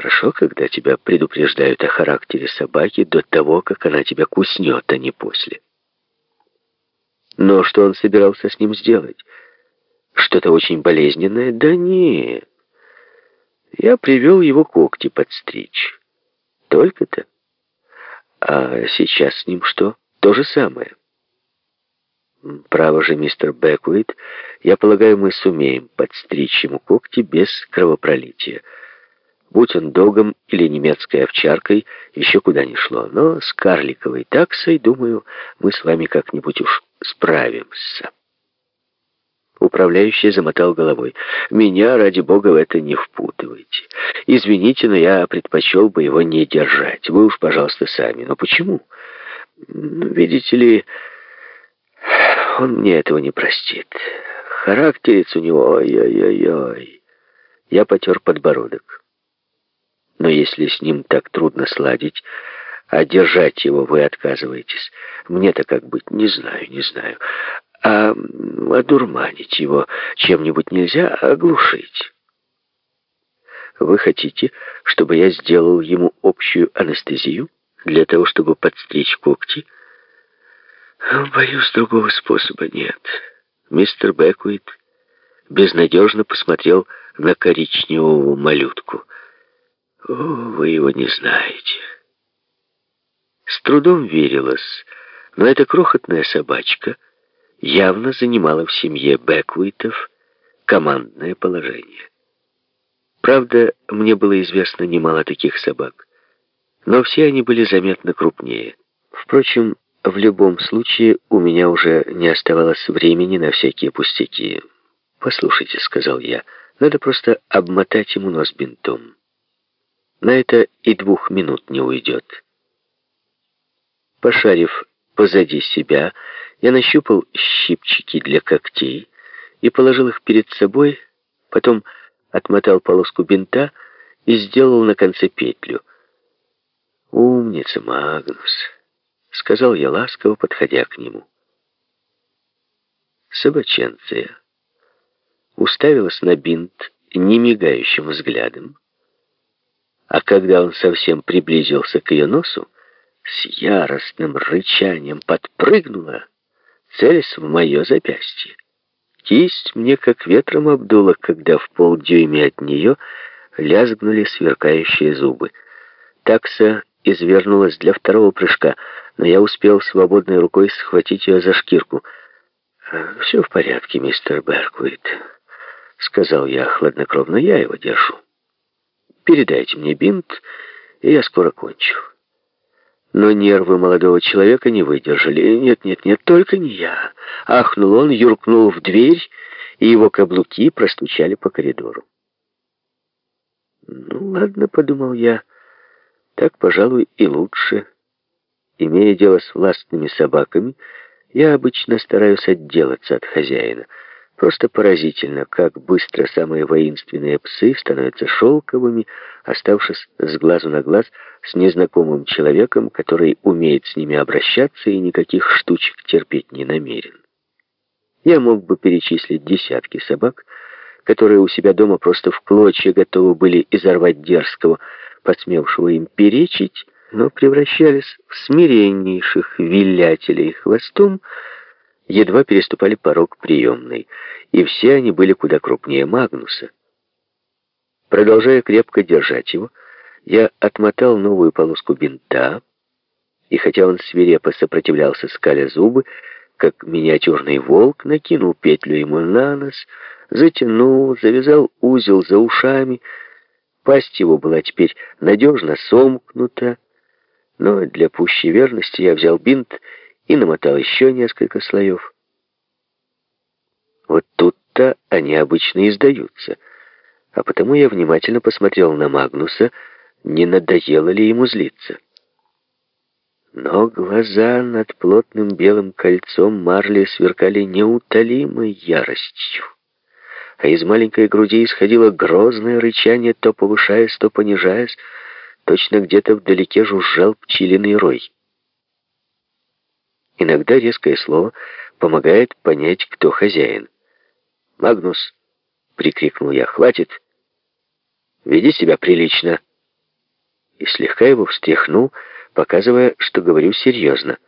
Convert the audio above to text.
Хорошо, когда тебя предупреждают о характере собаки до того, как она тебя куснет, а не после. Но что он собирался с ним сделать? Что-то очень болезненное? Да нет. Я привел его когти подстричь. Только-то. А сейчас с ним что? То же самое. Право же, мистер Бэквейт, я полагаю, мы сумеем подстричь ему когти без кровопролития. Будь он догом или немецкой овчаркой, еще куда ни шло. Но с карликовой таксой, думаю, мы с вами как-нибудь уж справимся. Управляющий замотал головой. «Меня, ради бога, в это не впутывайте. Извините, но я предпочел бы его не держать. Вы уж, пожалуйста, сами. Но почему? Ну, видите ли, он мне этого не простит. Характерец у него, ой-ой-ой-ой». Я потер подбородок. Но если с ним так трудно сладить, а держать его вы отказываетесь, мне-то как быть, не знаю, не знаю. А одурманить его чем-нибудь нельзя, оглушить. Вы хотите, чтобы я сделал ему общую анестезию для того, чтобы подстричь когти? Боюсь, другого способа нет. Мистер Бэквит безнадежно посмотрел на коричневого малютку. О, вы его не знаете. С трудом верилось, но эта крохотная собачка — явно занимала в семье Бэквитов командное положение. Правда, мне было известно немало таких собак, но все они были заметно крупнее. Впрочем, в любом случае у меня уже не оставалось времени на всякие пустяки. «Послушайте», — сказал я, — «надо просто обмотать ему нос бинтом. На это и двух минут не уйдет». Пошарив позади себя, я нащупал щипчики для когтей и положил их перед собой, потом отмотал полоску бинта и сделал на конце петлю. «Умница, Магнус!» — сказал я ласково, подходя к нему. Собаченция уставилась на бинт немигающим взглядом, а когда он совсем приблизился к ее носу, с яростным рычанием подпрыгнула целясь в мое запястье. Кисть мне как ветром обдуло, когда в полдюйме от нее лязгнули сверкающие зубы. Такса извернулась для второго прыжка, но я успел свободной рукой схватить ее за шкирку. «Все в порядке, мистер Берквит», — сказал я хладнокровно, — «я его держу. Передайте мне бинт, и я скоро кончу». Но нервы молодого человека не выдержали. «Нет, нет, нет, только не я!» Ахнул он, юркнул в дверь, и его каблуки простучали по коридору. «Ну, ладно», — подумал я, — «так, пожалуй, и лучше. Имея дело с властными собаками, я обычно стараюсь отделаться от хозяина». Просто поразительно, как быстро самые воинственные псы становятся шелковыми, оставшись с глазу на глаз с незнакомым человеком, который умеет с ними обращаться и никаких штучек терпеть не намерен. Я мог бы перечислить десятки собак, которые у себя дома просто в клочья готовы были изорвать дерзкого, посмевшего им перечить, но превращались в смиреннейших вилятелей хвостом, едва переступали порог приемной, и все они были куда крупнее Магнуса. Продолжая крепко держать его, я отмотал новую полоску бинта, и хотя он свирепо сопротивлялся, скаля зубы, как миниатюрный волк, накинул петлю ему на нос, затянул, завязал узел за ушами. Пасть его была теперь надежно сомкнута, но для пущей верности я взял бинт и намотал еще несколько слоев. Вот тут-то они обычно и сдаются, а потому я внимательно посмотрел на Магнуса, не надоело ли ему злиться. Но глаза над плотным белым кольцом марли сверкали неутолимой яростью, а из маленькой груди исходило грозное рычание, то повышаясь, то понижаясь, точно где-то вдалеке жужжал пчелиный рой. Иногда резкое слово помогает понять, кто хозяин. «Магнус!» — прикрикнул я. «Хватит! Веди себя прилично!» и слегка его встряхнул, показывая, что говорю серьезно.